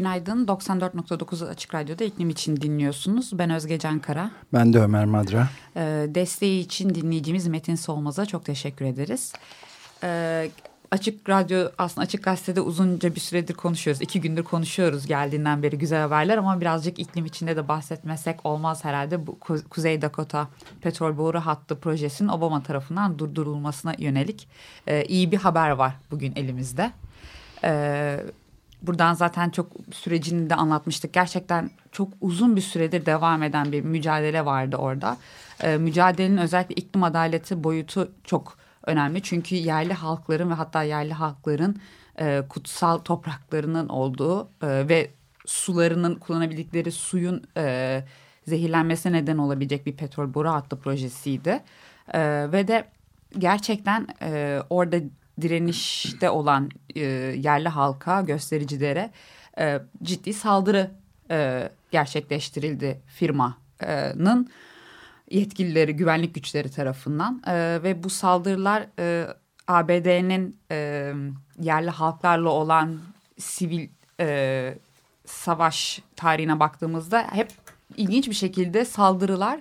Günaydın. 94.9 Açık Radyo'da iklim için dinliyorsunuz. Ben Özge Can Kara. Ben de Ömer Madra. Ee, desteği için dinleyicimiz Metin Solmaz'a çok teşekkür ederiz. Ee, Açık Radyo aslında Açık Gazete'de uzunca bir süredir konuşuyoruz. İki gündür konuşuyoruz geldiğinden beri güzel haberler ama birazcık iklim içinde de bahsetmesek olmaz herhalde. Bu Kuzey Dakota petrol boru hattı projesinin Obama tarafından durdurulmasına yönelik e, iyi bir haber var bugün elimizde. E, buradan zaten çok sürecini de anlatmıştık. Gerçekten çok uzun bir süredir devam eden bir mücadele vardı orada. E, mücadelenin özellikle iklim adaleti boyutu çok önemli. Çünkü yerli halkların ve hatta yerli halkların e, kutsal topraklarının olduğu e, ve sularının kullanabildikleri suyun e, zehirlenmesine neden olabilecek bir petrol boru hattı projesiydi. E, ve de gerçekten e, orada direnişte olan e, yerli halka, göstericilere e, ciddi saldırı e, gerçekleştirildi firmanın yetkilileri, güvenlik güçleri tarafından. E, ve bu saldırılar e, ABD'nin e, yerli halklarla olan sivil e, savaş tarihine baktığımızda hep ilginç bir şekilde saldırılar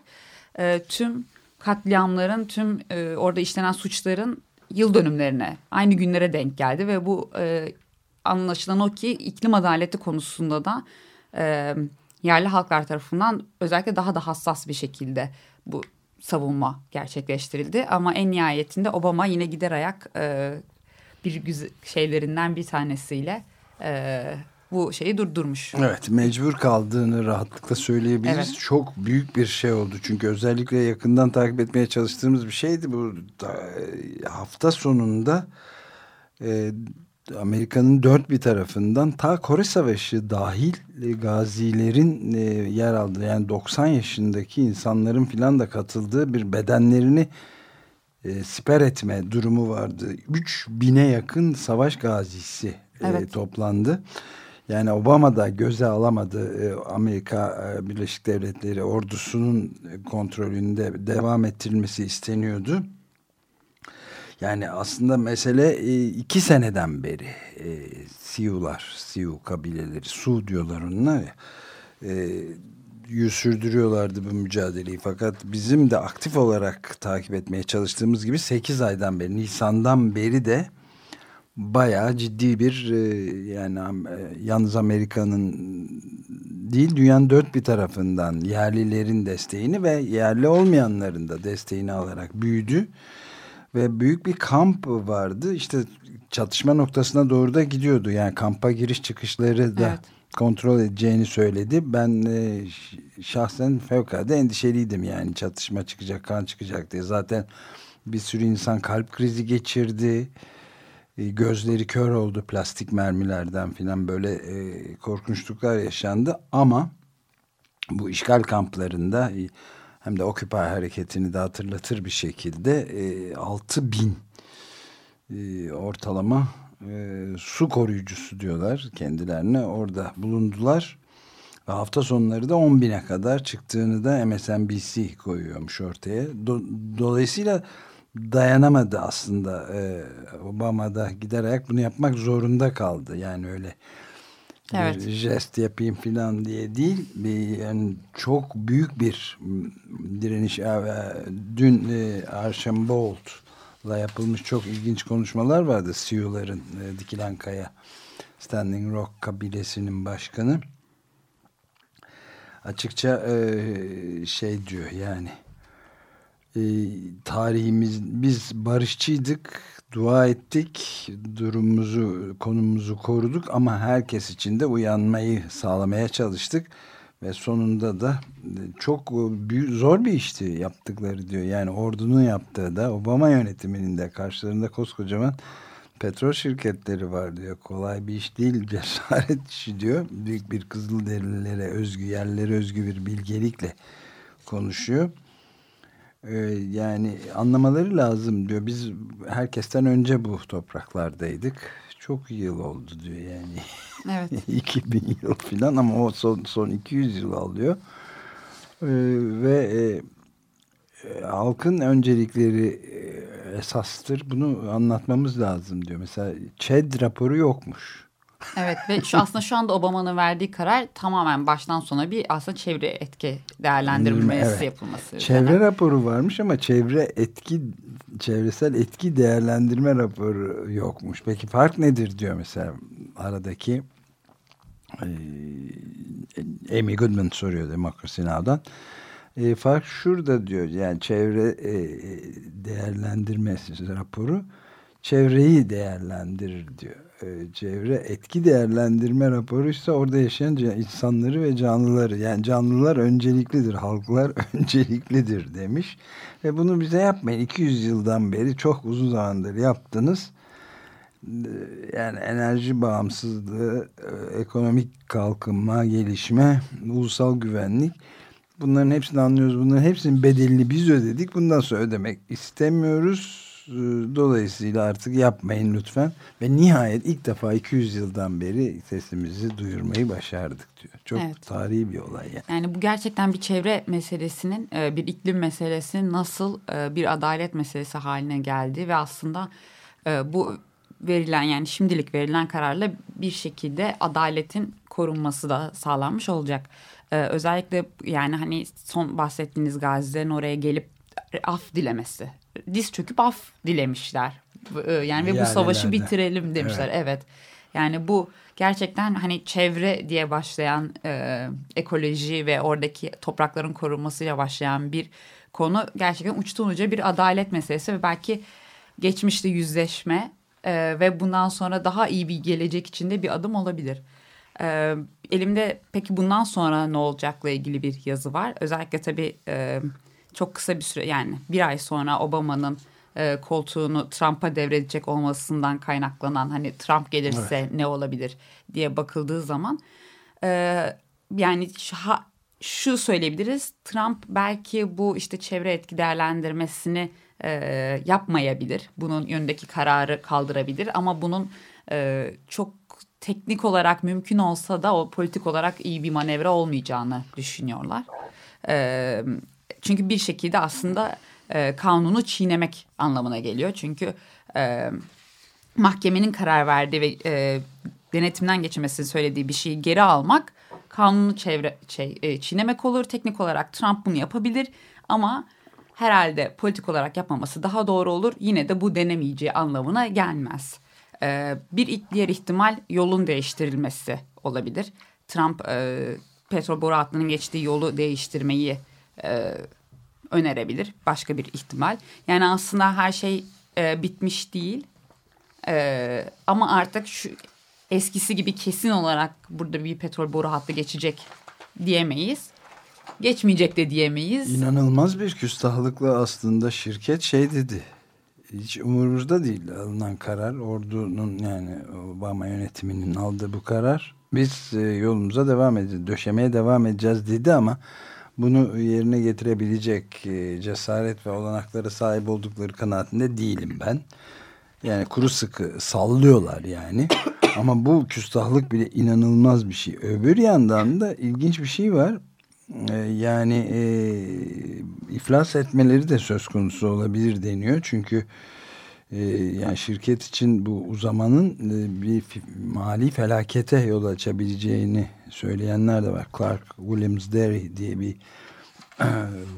e, tüm katliamların, tüm e, orada işlenen suçların yıl dönümlerine, aynı günlere denk geldi ve bu e, anlaşılan o ki iklim adaleti konusunda da e, yerli halklar tarafından özellikle daha da hassas bir şekilde bu savunma gerçekleştirildi. Ama en nihayetinde Obama yine gider ayak e, bir şeylerinden bir tanesiyle e, bu şeyi durdurmuş. Evet mecbur kaldığını rahatlıkla söyleyebiliriz. Evet. Çok büyük bir şey oldu. Çünkü özellikle yakından takip etmeye çalıştığımız bir şeydi. Bu da, hafta sonunda e, Amerika'nın dört bir tarafından ta Kore Savaşı dahil e, gazilerin e, yer aldığı yani 90 yaşındaki insanların filan da katıldığı bir bedenlerini e, siper etme durumu vardı. 3 bine yakın savaş gazisi e, evet. Yani Obama da göze alamadı e, Amerika e, Birleşik Devletleri ordusunun kontrolünde devam ettirilmesi isteniyordu. Yani aslında mesele e, iki seneden beri e, Sioux'lar, Sioux kabileleri, Su diyorlar onlar ya. E, sürdürüyorlardı bu mücadeleyi. Fakat bizim de aktif olarak takip etmeye çalıştığımız gibi 8 aydan beri, Nisan'dan beri de bayağı ciddi bir e, yani e, yalnız Amerika'nın değil dünyanın dört bir tarafından yerlilerin desteğini ve yerli olmayanların da desteğini alarak büyüdü ve büyük bir kamp vardı. İşte çatışma noktasına doğru da gidiyordu. Yani kampa giriş çıkışları da evet. kontrol edeceğini söyledi. Ben e, şahsen fevkalade endişeliydim yani çatışma çıkacak, kan çıkacak diye. Zaten bir sürü insan kalp krizi geçirdi. Gözleri kör oldu plastik mermilerden filan böyle e, korkunçluklar yaşandı. Ama bu işgal kamplarında... E, hem de Occupy hareketini de hatırlatır bir şekilde e, 6 bin e, ortalama e, su koruyucusu diyorlar kendilerine orada bulundular. Ve hafta sonları da 10 bine kadar çıktığını da MSNBC koyuyormuş ortaya. Do, dolayısıyla dayanamadı aslında e, Obama da giderek bunu yapmak zorunda kaldı. Yani öyle evet. bir jest yapayım falan diye değil. Bir, yani çok büyük bir direniş. Dün e, Archambault'la yapılmış çok ilginç konuşmalar vardı. CEO'ların e, Dikilen Kaya Standing Rock kabilesinin başkanı. Açıkça e, şey diyor yani e, tarihimiz biz barışçıydık dua ettik, durumumuzu, konumuzu koruduk ama herkes için de uyanmayı sağlamaya çalıştık ve sonunda da çok büyük, zor bir işti yaptıkları diyor. Yani ordunun yaptığı da Obama yönetiminin de karşılarında koskocaman petrol şirketleri var diyor. Kolay bir iş değil cesaret işi diyor. Büyük bir Kızılderililere özgü yerlere özgü bir bilgelikle konuşuyor. Ee, yani anlamaları lazım diyor. Biz herkesten önce bu topraklardaydık. Çok yıl oldu diyor yani. Evet. 2000 yıl falan ama o son, son 200 yıl alıyor. Ee, ve e, halkın öncelikleri e, esastır. Bunu anlatmamız lazım diyor. Mesela ÇED raporu yokmuş. Evet ve şu aslında şu anda Obama'nın verdiği karar tamamen baştan sona bir aslında çevre etki değerlendirmesi evet. yapılması. Çevre üzerine. raporu varmış ama çevre etki çevresel etki değerlendirme raporu yokmuş. Peki fark nedir diyor mesela aradaki e, Amy Goodman soruyor Demokrasi Now'dan. E, fark şurada diyor yani çevre e, değerlendirmesi raporu çevreyi değerlendirir diyor. E, çevre etki değerlendirme raporu ise orada yaşayan insanları ve canlıları yani canlılar önceliklidir, halklar önceliklidir demiş. Ve bunu bize yapmayın. 200 yıldan beri çok uzun zamandır yaptınız. E, yani enerji bağımsızlığı, e, ekonomik kalkınma, gelişme, ulusal güvenlik bunların hepsini anlıyoruz. Bunların hepsinin bedelini biz ödedik. Bundan sonra ödemek istemiyoruz dolayısıyla artık yapmayın lütfen. Ve nihayet ilk defa 200 yıldan beri sesimizi duyurmayı başardık diyor. Çok evet. tarihi bir olay yani. Yani bu gerçekten bir çevre meselesinin, e, bir iklim meselesinin nasıl e, bir adalet meselesi haline geldi ve aslında e, bu verilen yani şimdilik verilen kararla bir şekilde adaletin korunması da sağlanmış olacak. Özellikle yani hani son bahsettiğiniz gazilerin oraya gelip af dilemesi diz çöküp af dilemişler. E, yani ve bu savaşı bitirelim demişler. Evet. evet. Yani bu gerçekten hani çevre diye başlayan e, ekoloji ve oradaki toprakların korunmasıyla başlayan bir konu gerçekten uçtan uca bir adalet meselesi ve belki geçmişte yüzleşme e, ve bundan sonra daha iyi bir gelecek içinde bir adım olabilir. E, elimde peki bundan sonra ne olacakla ilgili bir yazı var. Özellikle tabii e, çok kısa bir süre yani bir ay sonra Obama'nın e, koltuğunu Trump'a devredecek olmasından kaynaklanan hani Trump gelirse evet. ne olabilir diye bakıldığı zaman e, yani ha, şu söyleyebiliriz Trump belki bu işte çevre etki değerlendirmesini e, yapmayabilir bunun yönündeki kararı kaldırabilir ama bunun e, çok teknik olarak mümkün olsa da o politik olarak iyi bir manevra olmayacağını düşünüyorlar. E, çünkü bir şekilde aslında e, kanunu çiğnemek anlamına geliyor. Çünkü e, mahkemenin karar verdiği ve e, denetimden geçirmesini söylediği bir şeyi geri almak kanunu çevre şey, e, çiğnemek olur. Teknik olarak Trump bunu yapabilir ama herhalde politik olarak yapmaması daha doğru olur. Yine de bu denemeyeceği anlamına gelmez. E, bir diğer ihtimal yolun değiştirilmesi olabilir. Trump e, petrol boru hattının geçtiği yolu değiştirmeyi e, önerebilir. Başka bir ihtimal. Yani aslında her şey e, bitmiş değil. E, ama artık şu eskisi gibi kesin olarak burada bir petrol boru hattı geçecek diyemeyiz. Geçmeyecek de diyemeyiz. İnanılmaz bir küstahlıkla aslında şirket şey dedi. Hiç umurumuzda değil alınan karar. Ordunun yani Obama yönetiminin aldığı bu karar. Biz e, yolumuza devam edeceğiz. Döşemeye devam edeceğiz dedi ama bunu yerine getirebilecek e, cesaret ve olanakları sahip oldukları kanaatinde değilim ben. Yani kuru sıkı sallıyorlar yani. Ama bu küstahlık bile inanılmaz bir şey. Öbür yandan da ilginç bir şey var. E, yani e, iflas etmeleri de söz konusu olabilir deniyor. Çünkü e, yani şirket için bu uzamanın e, bir mali felakete yol açabileceğini söyleyenler de var. Clark Williams Derry diye bir e,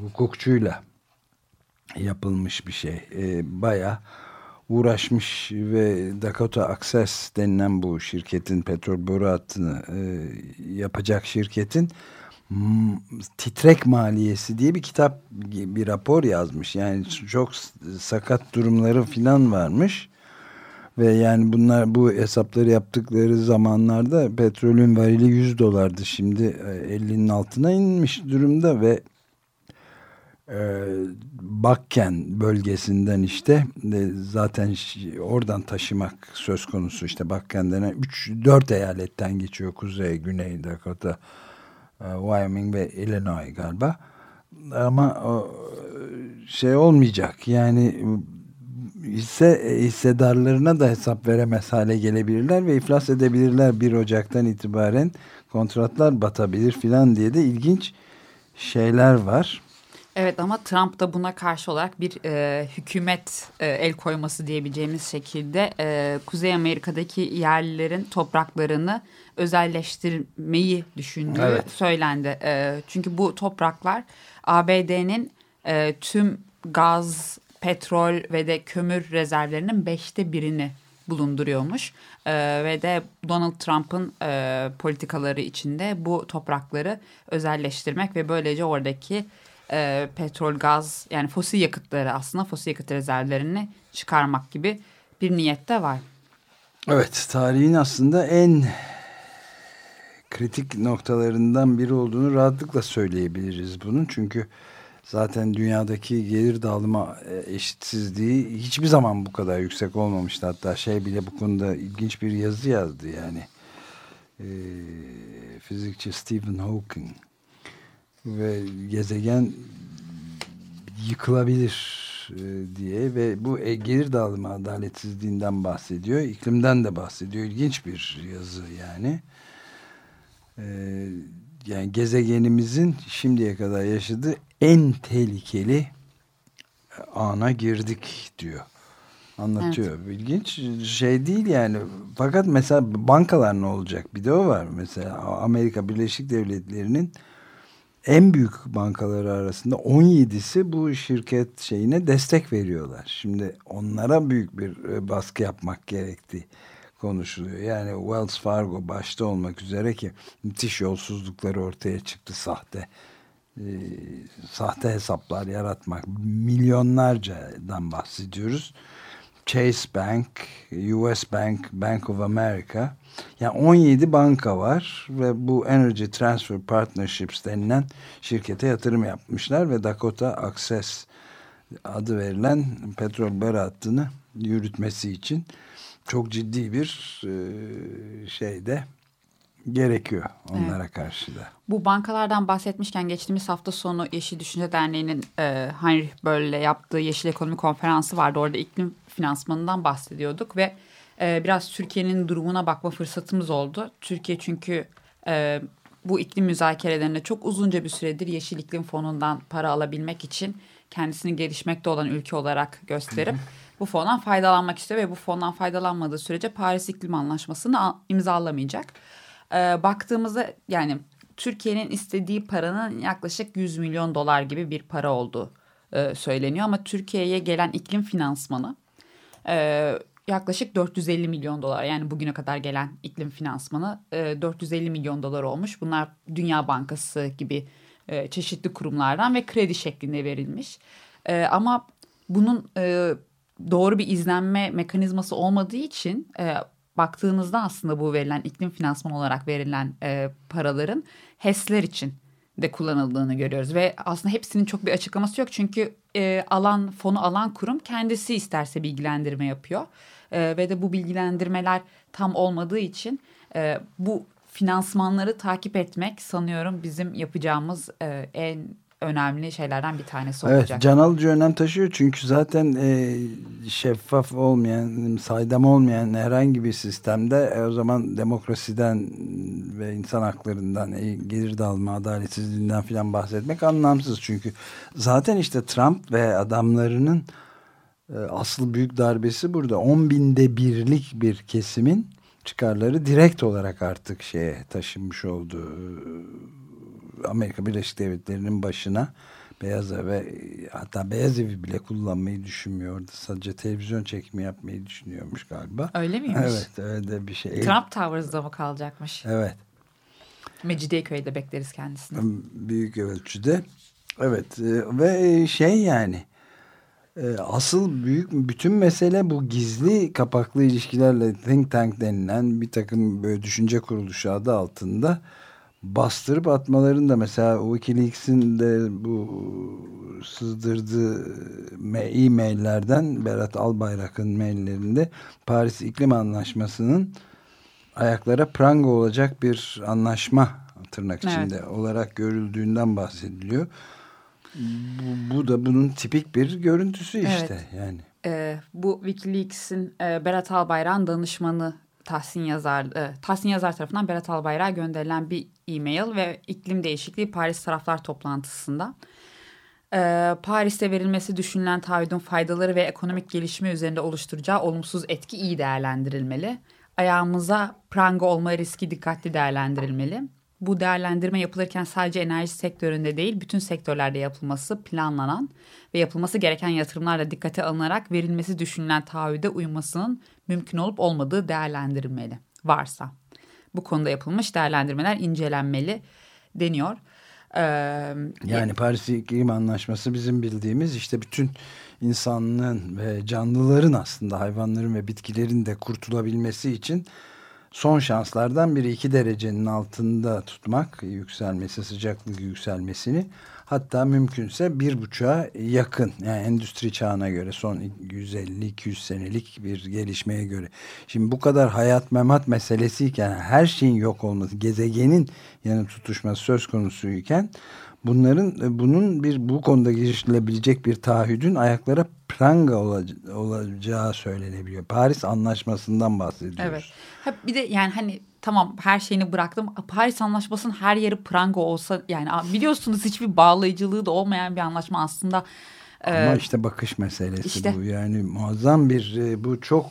hukukçuyla yapılmış bir şey. E, Baya uğraşmış ve Dakota Access denilen bu şirketin petrol boru hattını e, yapacak şirketin titrek maliyesi diye bir kitap bir rapor yazmış. Yani çok sakat durumları filan varmış. Ve yani bunlar bu hesapları yaptıkları zamanlarda petrolün varili 100 dolardı. Şimdi 50'nin e, altına inmiş durumda ve e, Bakken bölgesinden işte e, zaten oradan taşımak söz konusu işte. Bakken denen 3-4 eyaletten geçiyor Kuzey, Güney Dakota, e, Wyoming ve Illinois galiba. Ama şey olmayacak. Yani hisse hissedarlarına da hesap veremez hale gelebilirler ve iflas edebilirler 1 Ocak'tan itibaren kontratlar batabilir filan diye de ilginç şeyler var. Evet ama Trump da buna karşı olarak bir e, hükümet e, el koyması diyebileceğimiz şekilde e, Kuzey Amerika'daki yerlilerin topraklarını özelleştirmeyi düşündüğü evet. söylendi. E, çünkü bu topraklar ABD'nin e, tüm gaz, petrol ve de kömür rezervlerinin beşte birini bulunduruyormuş. E, ve de Donald Trump'ın e, politikaları içinde bu toprakları özelleştirmek ve böylece oradaki e, petrol, gaz yani fosil yakıtları aslında fosil yakıt rezervlerini çıkarmak gibi bir niyette var. Evet tarihin aslında en kritik noktalarından biri olduğunu rahatlıkla söyleyebiliriz bunun. Çünkü zaten dünyadaki gelir dağılımı e, eşitsizliği hiçbir zaman bu kadar yüksek olmamıştı. Hatta şey bile bu konuda ilginç bir yazı yazdı yani. E, fizikçi Stephen Hawking ve gezegen yıkılabilir e, diye ve bu e, gelir dağılımı adaletsizliğinden bahsediyor. İklimden de bahsediyor. İlginç bir yazı yani. Ee, yani gezegenimizin şimdiye kadar yaşadığı en tehlikeli ana girdik diyor. Anlatıyor. Evet. İlginç şey değil yani. Fakat mesela bankalar ne olacak? Bir de o var. Mesela Amerika Birleşik Devletleri'nin en büyük bankaları arasında 17'si bu şirket şeyine destek veriyorlar. Şimdi onlara büyük bir e, baskı yapmak gerekti konuşuluyor. Yani Wells Fargo başta olmak üzere ki müthiş yolsuzlukları ortaya çıktı sahte e, sahte hesaplar yaratmak milyonlarcadan bahsediyoruz. Chase Bank, US Bank, Bank of America yani 17 banka var ve bu Energy Transfer Partnerships denilen şirkete yatırım yapmışlar ve Dakota Access adı verilen petrol bar hattını yürütmesi için çok ciddi bir e, şeyde gerekiyor onlara evet. karşı da. Bu bankalardan bahsetmişken geçtiğimiz hafta sonu Yeşil Düşünce Derneği'nin e, Heinrich Böll'le yaptığı Yeşil Ekonomi Konferansı vardı. Orada iklim finansmanından bahsediyorduk ve e, biraz Türkiye'nin durumuna bakma fırsatımız oldu. Türkiye çünkü e, bu iklim müzakerelerinde çok uzunca bir süredir Yeşil İklim Fonu'ndan para alabilmek için kendisini gelişmekte olan ülke olarak gösterip bu fondan faydalanmak istiyor ve bu fondan faydalanmadığı sürece Paris İklim Anlaşması'nı imzalamayacak. Ee, baktığımızda yani Türkiye'nin istediği paranın yaklaşık 100 milyon dolar gibi bir para olduğu e, söyleniyor ama Türkiye'ye gelen iklim finansmanı e, yaklaşık 450 milyon dolar yani bugüne kadar gelen iklim finansmanı e, 450 milyon dolar olmuş. Bunlar Dünya Bankası gibi e, çeşitli kurumlardan ve kredi şeklinde verilmiş. E, ama bunun e, doğru bir izlenme mekanizması olmadığı için e, baktığınızda aslında bu verilen iklim finansman olarak verilen e, paraların HES'ler için de kullanıldığını görüyoruz ve aslında hepsinin çok bir açıklaması yok. Çünkü e, alan fonu alan kurum kendisi isterse bilgilendirme yapıyor e, ve de bu bilgilendirmeler tam olmadığı için e, bu finansmanları takip etmek sanıyorum bizim yapacağımız e, en önemli şeylerden bir tanesi olacak. Evet can alıcı önem taşıyor çünkü zaten e, şeffaf olmayan, saydam olmayan herhangi bir sistemde e, o zaman demokrasiden ve insan haklarından, e, gelir dağılma, adaletsizliğinden filan bahsetmek anlamsız. Çünkü zaten işte Trump ve adamlarının e, asıl büyük darbesi burada. 10 binde birlik bir kesimin çıkarları direkt olarak artık şeye taşınmış oldu Amerika Birleşik Devletleri'nin başına Beyaz Ev ve hatta Beyaz Evi bile kullanmayı düşünmüyordu. Sadece televizyon çekimi yapmayı düşünüyormuş galiba. Öyle miymiş? Evet öyle bir şey. Trump Towers'da mı kalacakmış? Evet. Mecidiyeköy'de bekleriz kendisini. Büyük ölçüde. Evet e, ve şey yani e, asıl büyük bütün mesele bu gizli kapaklı ilişkilerle think tank denilen bir takım böyle düşünce kuruluşu adı altında bastırıp atmaların da mesela Wikileaks'in de bu sızdırdığı e-maillerden Berat Albayrak'ın maillerinde Paris İklim Anlaşması'nın ayaklara pranga olacak bir anlaşma tırnak içinde evet. olarak görüldüğünden bahsediliyor. Bu, bu da bunun tipik bir görüntüsü işte evet. yani. Ee, bu Wikileaks'in e, Berat Albayrak'ın danışmanı Tahsin Yazar, e, Tahsin Yazar tarafından Berat Albayrak'a gönderilen bir e-mail ve iklim değişikliği Paris taraflar toplantısında. E, Paris'te verilmesi düşünülen taahhüdün faydaları ve ekonomik gelişme üzerinde oluşturacağı olumsuz etki iyi değerlendirilmeli. Ayağımıza pranga olma riski dikkatli değerlendirilmeli. Bu değerlendirme yapılırken sadece enerji sektöründe değil bütün sektörlerde yapılması planlanan ve yapılması gereken yatırımlarla dikkate alınarak verilmesi düşünülen taahhüde uymasının mümkün olup olmadığı değerlendirilmeli varsa. Bu konuda yapılmış değerlendirmeler incelenmeli deniyor. Ee, yani Paris İklim Anlaşması bizim bildiğimiz işte bütün insanlığın ve canlıların aslında hayvanların ve bitkilerin de kurtulabilmesi için son şanslardan biri iki derecenin altında tutmak yükselmesi sıcaklık yükselmesini hatta mümkünse bir buçuğa yakın yani endüstri çağına göre son 150-200 senelik bir gelişmeye göre. Şimdi bu kadar hayat memat meselesiyken her şeyin yok olması gezegenin yanı tutuşması söz konusuyken bunların e, bunun bir bu konuda girişilebilecek bir taahhüdün ayaklara pranga olacağı söylenebiliyor. Paris Anlaşması'ndan bahsediyoruz. Evet. bir de yani hani tamam her şeyini bıraktım. Paris Anlaşması'nın her yeri pranga olsa yani biliyorsunuz hiçbir bağlayıcılığı da olmayan bir anlaşma aslında. Ama e, işte bakış meselesi işte, bu yani muazzam bir e, bu çok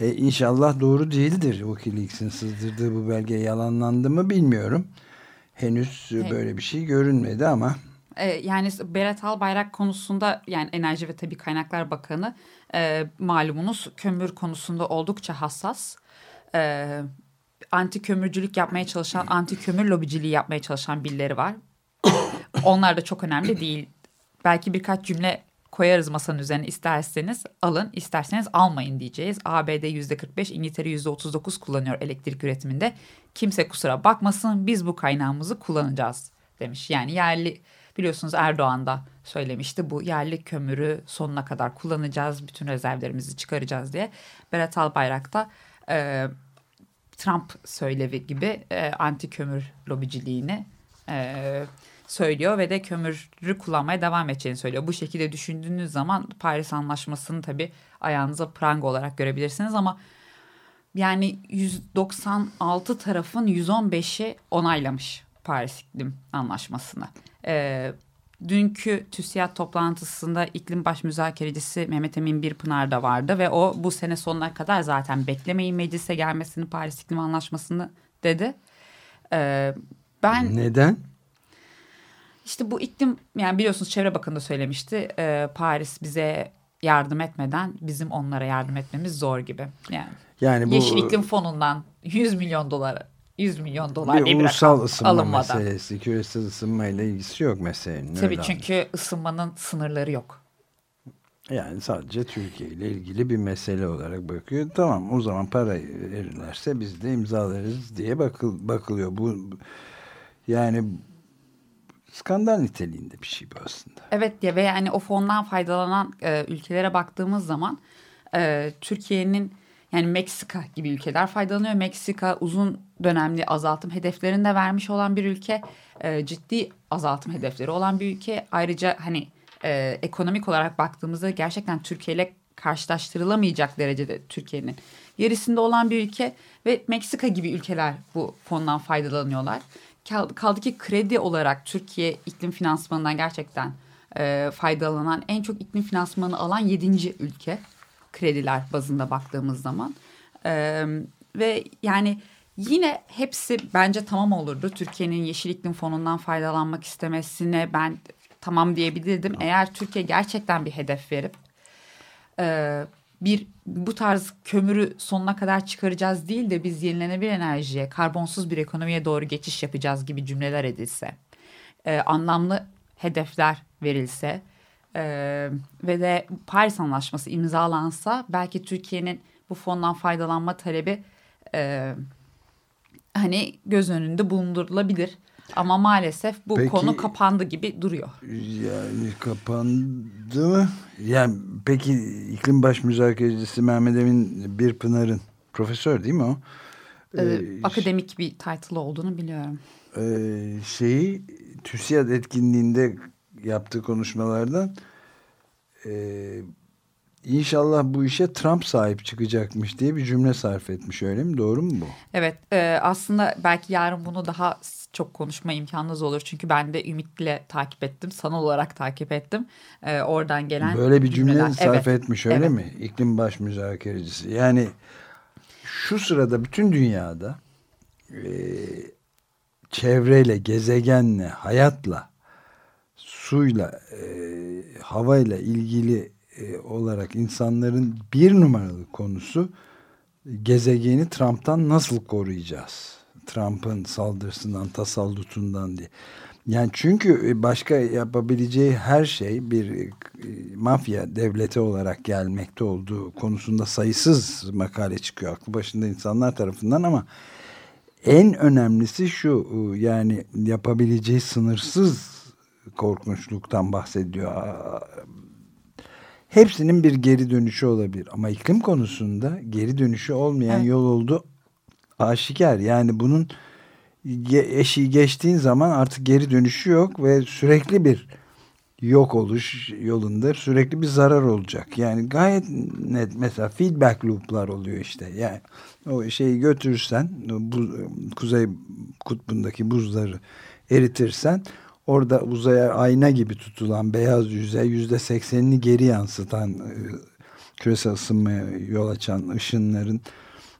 e, inşallah doğru değildir Wikileaks'in sızdırdığı bu belge yalanlandı mı bilmiyorum. Henüz evet. böyle bir şey görünmedi ama. E, yani Berat Albayrak konusunda yani Enerji ve Tabi Kaynaklar Bakanı e, malumunuz kömür konusunda oldukça hassas. E, anti kömürcülük yapmaya çalışan, anti kömür lobiciliği yapmaya çalışan birileri var. Onlar da çok önemli değil. Belki birkaç cümle koyarız masanın üzerine isterseniz alın isterseniz almayın diyeceğiz. ABD yüzde 45 İngiltere yüzde 39 kullanıyor elektrik üretiminde. Kimse kusura bakmasın biz bu kaynağımızı kullanacağız demiş. Yani yerli biliyorsunuz Erdoğan da söylemişti bu yerli kömürü sonuna kadar kullanacağız bütün rezervlerimizi çıkaracağız diye. Berat Albayrak da e, Trump söylevi gibi e, anti kömür lobiciliğini e, söylüyor ve de kömürü kullanmaya devam edeceğini söylüyor. Bu şekilde düşündüğünüz zaman Paris Anlaşması'nı tabii ayağınıza pranga olarak görebilirsiniz ama yani 196 tarafın 115'i onaylamış Paris İklim Anlaşması'nı. Ee, dünkü TÜSİAD toplantısında iklim baş müzakerecisi Mehmet Emin Birpınar da vardı ve o bu sene sonuna kadar zaten beklemeyin meclise gelmesini Paris İklim Anlaşması'nı dedi. Ee, ben neden? İşte bu iklim yani biliyorsunuz Çevre Bakanı da söylemişti. E, Paris bize yardım etmeden bizim onlara yardım etmemiz zor gibi. Yani, yani bu, Yeşil iklim fonundan 100 milyon dolar 100 milyon dolar bir ulusal ısınma alınmadan. meselesi. Küresel ısınma ile ilgisi yok meselenin. Tabii çünkü anladım. ısınmanın sınırları yok. Yani sadece Türkiye ile ilgili bir mesele olarak bakıyor. Tamam o zaman para verirlerse biz de imzalarız diye bakıl, bakılıyor. Bu yani skandal niteliğinde bir şey bu aslında. Evet ya ve yani o fondan faydalanan e, ülkelere baktığımız zaman e, Türkiye'nin yani Meksika gibi ülkeler faydalanıyor. Meksika uzun dönemli azaltım hedeflerini de vermiş olan bir ülke. E, ciddi azaltım hedefleri olan bir ülke. Ayrıca hani e, ekonomik olarak baktığımızda gerçekten Türkiye ile karşılaştırılamayacak derecede Türkiye'nin gerisinde olan bir ülke ve Meksika gibi ülkeler bu fondan faydalanıyorlar kaldı ki kredi olarak Türkiye iklim finansmanından gerçekten e, faydalanan en çok iklim finansmanı alan yedinci ülke krediler bazında baktığımız zaman. E, ve yani yine hepsi bence tamam olurdu. Türkiye'nin yeşil iklim fonundan faydalanmak istemesine ben tamam diyebilirdim. Eğer Türkiye gerçekten bir hedef verip e, bir bu tarz kömürü sonuna kadar çıkaracağız değil de biz yenilenebilir enerjiye, karbonsuz bir ekonomiye doğru geçiş yapacağız gibi cümleler edilse, e, anlamlı hedefler verilse e, ve de Paris Anlaşması imzalansa belki Türkiye'nin bu fondan faydalanma talebi e, hani göz önünde bulundurulabilir. Ama maalesef bu peki, konu kapandı gibi duruyor. Yani kapandı mı? Yani peki iklim baş müzakerecisi Mehmet Emin Birpınar'ın profesör değil mi o? Ee, ee, akademik bir title olduğunu biliyorum. E, şeyi TÜSİAD etkinliğinde yaptığı konuşmalardan e, İnşallah bu işe Trump sahip çıkacakmış diye bir cümle sarf etmiş öyle mi? Doğru mu bu? Evet e, aslında belki yarın bunu daha çok konuşma imkanınız olur. Çünkü ben de ümitle takip ettim. Sanal olarak takip ettim. E, oradan gelen Böyle bir cümle cümleler. sarf evet. etmiş öyle evet. mi? İklim baş müzakerecisi. Yani şu sırada bütün dünyada e, çevreyle, gezegenle, hayatla, suyla, e, havayla ilgili e, olarak insanların bir numaralı konusu gezegeni Trump'tan nasıl koruyacağız? Trump'ın saldırısından, tasallutundan diye. Yani çünkü e, başka yapabileceği her şey bir e, mafya devleti olarak gelmekte olduğu konusunda sayısız makale çıkıyor aklı başında insanlar tarafından ama en önemlisi şu yani yapabileceği sınırsız korkunçluktan bahsediyor Hepsinin bir geri dönüşü olabilir. Ama iklim konusunda geri dönüşü olmayan evet. yol oldu aşikar. Yani bunun eşiği geçtiğin zaman artık geri dönüşü yok ve sürekli bir yok oluş yolunda sürekli bir zarar olacak. Yani gayet net mesela feedback loop'lar oluyor işte. Yani o şeyi götürürsen bu kuzey kutbundaki buzları eritirsen orada uzaya ayna gibi tutulan beyaz yüzey yüzde seksenini geri yansıtan e, küresel ısınmaya yol açan ışınların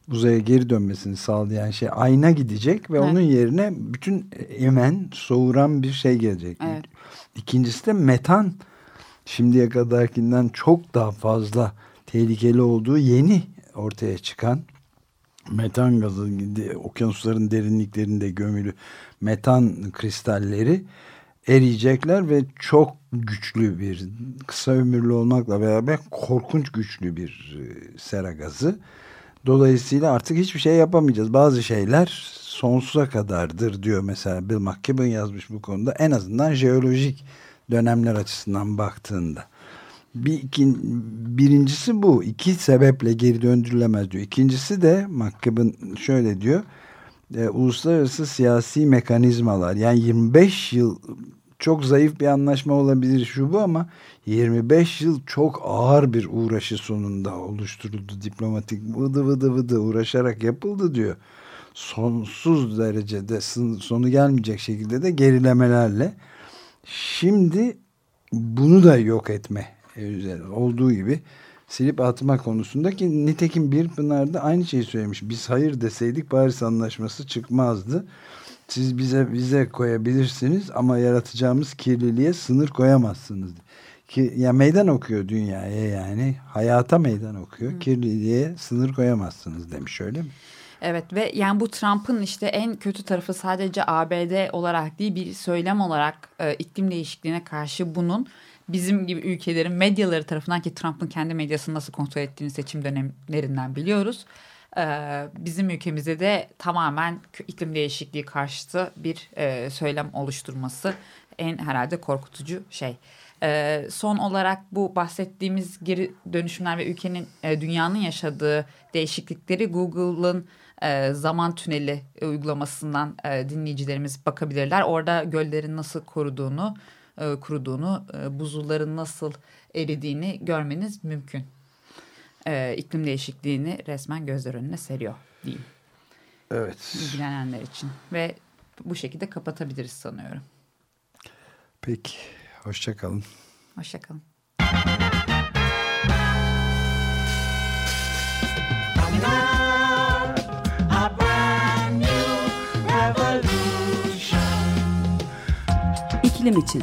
uzaya geri dönmesini sağlayan şey ayna gidecek ve evet. onun yerine bütün emen soğuran bir şey gelecek. Evet. İkincisi de metan şimdiye kadarkinden çok daha fazla tehlikeli olduğu yeni ortaya çıkan metan gazı okyanusların derinliklerinde gömülü metan kristalleri eriyecekler ve çok güçlü bir kısa ömürlü olmakla beraber korkunç güçlü bir e, sera gazı. Dolayısıyla artık hiçbir şey yapamayacağız. Bazı şeyler sonsuza kadardır diyor mesela Bill McKibben yazmış bu konuda. En azından jeolojik dönemler açısından baktığında. Bir, iki, birincisi bu. iki sebeple geri döndürülemez diyor. İkincisi de McKibben şöyle diyor e, uluslararası siyasi mekanizmalar. Yani 25 yıl çok zayıf bir anlaşma olabilir şu bu ama 25 yıl çok ağır bir uğraşı sonunda oluşturuldu diplomatik. Vıdı vıdı vıdı uğraşarak yapıldı diyor. Sonsuz derecede sonu gelmeyecek şekilde de gerilemelerle. Şimdi bunu da yok etme üzere olduğu gibi silip atma konusunda ki nitekim bir Pınar'da aynı şeyi söylemiş. Biz hayır deseydik Paris Anlaşması çıkmazdı. Siz bize vize koyabilirsiniz ama yaratacağımız kirliliğe sınır koyamazsınız. Ki ya meydan okuyor dünyaya yani hayata meydan okuyor. Hı. Kirliliğe sınır koyamazsınız demiş öyle mi? Evet ve yani bu Trump'ın işte en kötü tarafı sadece ABD olarak değil bir söylem olarak e, iklim değişikliğine karşı bunun bizim gibi ülkelerin medyaları tarafından ki Trump'ın kendi medyasını nasıl kontrol ettiğini seçim dönemlerinden biliyoruz. Ee, bizim ülkemizde de tamamen iklim değişikliği karşıtı bir e, söylem oluşturması en herhalde korkutucu şey. Ee, son olarak bu bahsettiğimiz geri dönüşümler ve ülkenin e, dünyanın yaşadığı değişiklikleri Google'ın e, zaman tüneli uygulamasından dinleyicilerimiz bakabilirler. Orada göllerin nasıl koruduğunu e, kuruduğunu, e, buzulların nasıl eridiğini görmeniz mümkün. E, iklim değişikliğini resmen gözler önüne seriyor diyeyim. Evet. İlgilenenler için ve bu şekilde kapatabiliriz sanıyorum. Peki, hoşçakalın. Hoşçakalın. İklim için